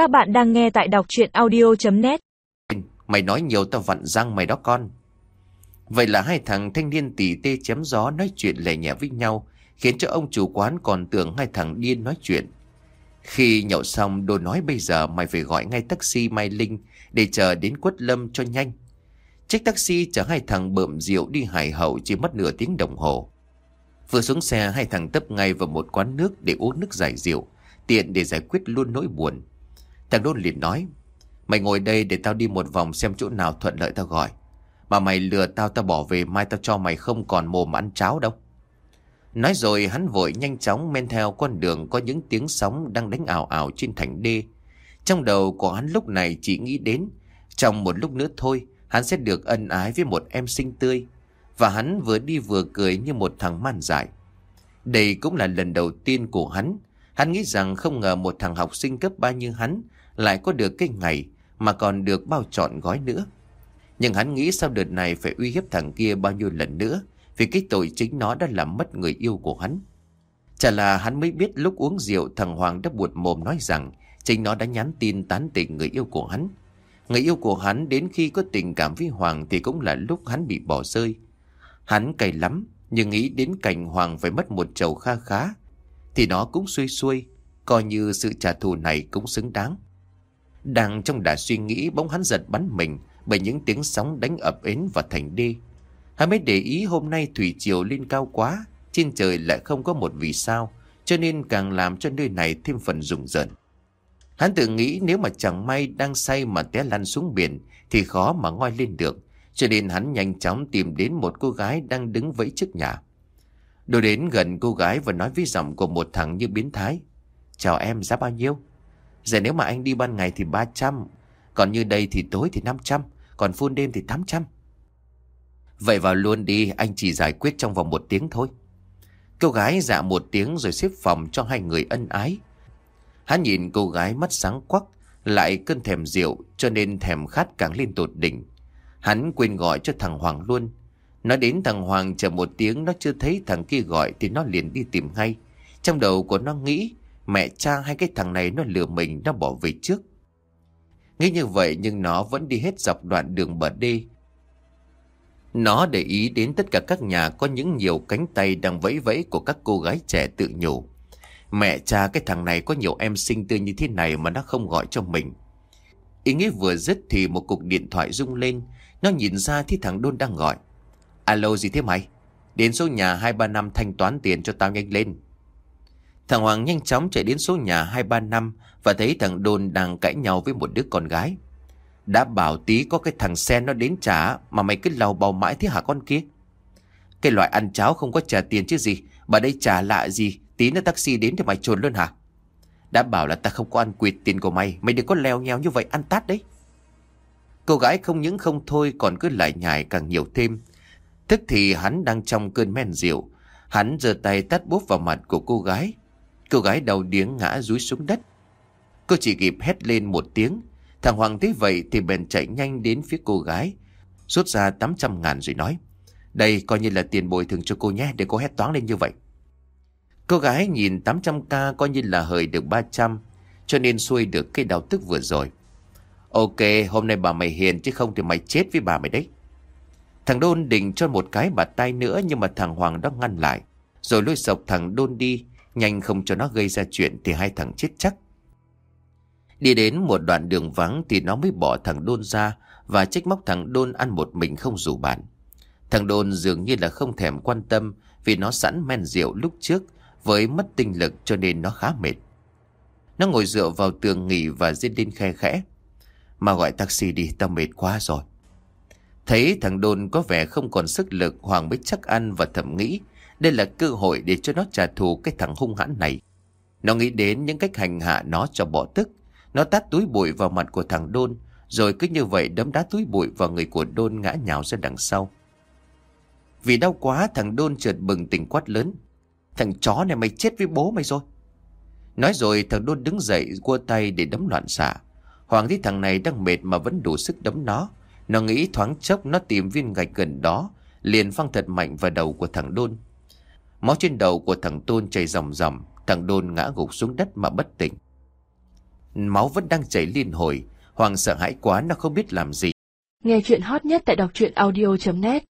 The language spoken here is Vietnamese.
Các bạn đang nghe tại đọc chuyện audio.net Mày nói nhiều tao vặn răng mày đó con. Vậy là hai thằng thanh niên tỉ tê chém gió nói chuyện lẻ nhẹ với nhau, khiến cho ông chủ quán còn tưởng hai thằng điên nói chuyện. Khi nhậu xong, đồ nói bây giờ mày phải gọi ngay taxi Mai Linh để chờ đến quất lâm cho nhanh. Chiếc taxi chở hai thằng bợm rượu đi hải hậu chỉ mất nửa tiếng đồng hồ. Vừa xuống xe, hai thằng tấp ngay vào một quán nước để uống nước giải rượu, tiện để giải quyết luôn nỗi buồn. Thằng đốt liền nói, mày ngồi đây để tao đi một vòng xem chỗ nào thuận lợi tao gọi. Mà mày lừa tao tao bỏ về mai tao cho mày không còn mồm ăn cháo đâu. Nói rồi hắn vội nhanh chóng men theo con đường có những tiếng sóng đang đánh ảo ảo trên thành đê. Trong đầu của hắn lúc này chỉ nghĩ đến, trong một lúc nữa thôi, hắn sẽ được ân ái với một em xinh tươi. Và hắn vừa đi vừa cười như một thằng man dại. Đây cũng là lần đầu tiên của hắn. Hắn nghĩ rằng không ngờ một thằng học sinh cấp 3 như hắn lại có được cái ngày mà còn được bao trọn gói nữa. Nhưng hắn nghĩ sau đợt này phải uy hiếp thằng kia bao nhiêu lần nữa vì cái tội chính nó đã làm mất người yêu của hắn. Chả là hắn mới biết lúc uống rượu thằng Hoàng đã buột mồm nói rằng chính nó đã nhắn tin tán tỉnh người yêu của hắn. Người yêu của hắn đến khi có tình cảm với Hoàng thì cũng là lúc hắn bị bỏ rơi. Hắn cay lắm, nhưng nghĩ đến cảnh Hoàng phải mất một chầu kha khá, thì nó cũng xuôi xuôi, coi như sự trả thù này cũng xứng đáng. Đang trong đà suy nghĩ bỗng hắn giật bắn mình bởi những tiếng sóng đánh ập ến vào thành đê. Hắn mới để ý hôm nay thủy triều lên cao quá, trên trời lại không có một vì sao, cho nên càng làm cho nơi này thêm phần rùng rợn. Hắn tự nghĩ nếu mà chẳng may đang say mà té lăn xuống biển thì khó mà ngoi lên được, cho nên hắn nhanh chóng tìm đến một cô gái đang đứng vẫy trước nhà. Đồ đến gần cô gái và nói với giọng của một thằng như biến thái. Chào em, giá bao nhiêu? Giờ nếu mà anh đi ban ngày thì 300, còn như đây thì tối thì 500, còn full đêm thì 800. Vậy vào luôn đi, anh chỉ giải quyết trong vòng một tiếng thôi. Cô gái dạ một tiếng rồi xếp phòng cho hai người ân ái. Hắn nhìn cô gái mắt sáng quắc, lại cơn thèm rượu cho nên thèm khát càng lên tột đỉnh. Hắn quên gọi cho thằng Hoàng luôn. Nói đến thằng Hoàng chờ một tiếng nó chưa thấy thằng kia gọi thì nó liền đi tìm ngay. Trong đầu của nó nghĩ mẹ cha hay cái thằng này nó lừa mình, nó bỏ về trước. Nghĩ như vậy nhưng nó vẫn đi hết dọc đoạn đường bờ đê. Nó để ý đến tất cả các nhà có những nhiều cánh tay đang vẫy vẫy của các cô gái trẻ tự nhủ. Mẹ cha cái thằng này có nhiều em sinh tươi như thế này mà nó không gọi cho mình. Ý nghĩ vừa dứt thì một cuộc điện thoại rung lên. Nó nhìn ra thì thằng Đôn đang gọi. Alo gì thế mày? Đến số nhà 235 thanh toán tiền cho tao nhanh lên. Thằng Hoàng nhanh chóng chạy đến số nhà 235 và thấy thằng Đôn đang cãi nhau với một đứa con gái. Đã bảo tí có cái thằng sen nó đến trả mà mày cứ lau bao mãi thế hả con kia? Cái loại ăn cháo không có trả tiền chứ gì, bà đây trả lạ gì, tí nữa taxi đến thì mày trồn luôn hả? Đã bảo là ta không có ăn quyệt tiền của mày, mày đừng có leo nheo như vậy ăn tát đấy. Cô gái không những không thôi còn cứ lại nhải càng nhiều thêm. Tức thì hắn đang trong cơn men rượu, hắn giơ tay tát bốp vào mặt của cô gái. Cô gái đầu điếng ngã rúi xuống đất. Cô chỉ kịp hét lên một tiếng. Thằng Hoàng thấy vậy thì bèn chạy nhanh đến phía cô gái. Rút ra 800 ngàn rồi nói. Đây coi như là tiền bồi thường cho cô nhé để cô hét toán lên như vậy. Cô gái nhìn 800k coi như là hời được 300 cho nên xuôi được cái đau tức vừa rồi. Ok, hôm nay bà mày hiền chứ không thì mày chết với bà mày đấy. Thằng Đôn định cho một cái bạt tay nữa nhưng mà thằng Hoàng đã ngăn lại. Rồi lôi sọc thằng Đôn đi Nhanh không cho nó gây ra chuyện thì hai thằng chết chắc. Đi đến một đoạn đường vắng thì nó mới bỏ thằng Đôn ra và trách móc thằng Đôn ăn một mình không rủ bạn. Thằng Đôn dường như là không thèm quan tâm vì nó sẵn men rượu lúc trước với mất tinh lực cho nên nó khá mệt. Nó ngồi dựa vào tường nghỉ và giết lên khe khẽ. Mà gọi taxi đi, tao mệt quá rồi. Thấy thằng Đôn có vẻ không còn sức lực Hoàng mới chắc ăn và thầm nghĩ đây là cơ hội để cho nó trả thù cái thằng hung hãn này. Nó nghĩ đến những cách hành hạ nó cho bỏ tức. Nó tát túi bụi vào mặt của thằng Đôn, rồi cứ như vậy đấm đá túi bụi vào người của Đôn ngã nhào ra đằng sau. Vì đau quá thằng Đôn trượt bừng tỉnh quát lớn. Thằng chó này mày chết với bố mày rồi. Nói rồi thằng Đôn đứng dậy cua tay để đấm loạn xạ. Hoàng thấy thằng này đang mệt mà vẫn đủ sức đấm nó. Nó nghĩ thoáng chốc nó tìm viên gạch gần đó, liền phăng thật mạnh vào đầu của thằng Đôn. Máu trên đầu của thằng Tôn chảy ròng ròng, thằng Đôn ngã gục xuống đất mà bất tỉnh. Máu vẫn đang chảy liên hồi Hoàng sợ hãi quá nó không biết làm gì Nghe chuyện hot nhất tại đọc truyện audio.net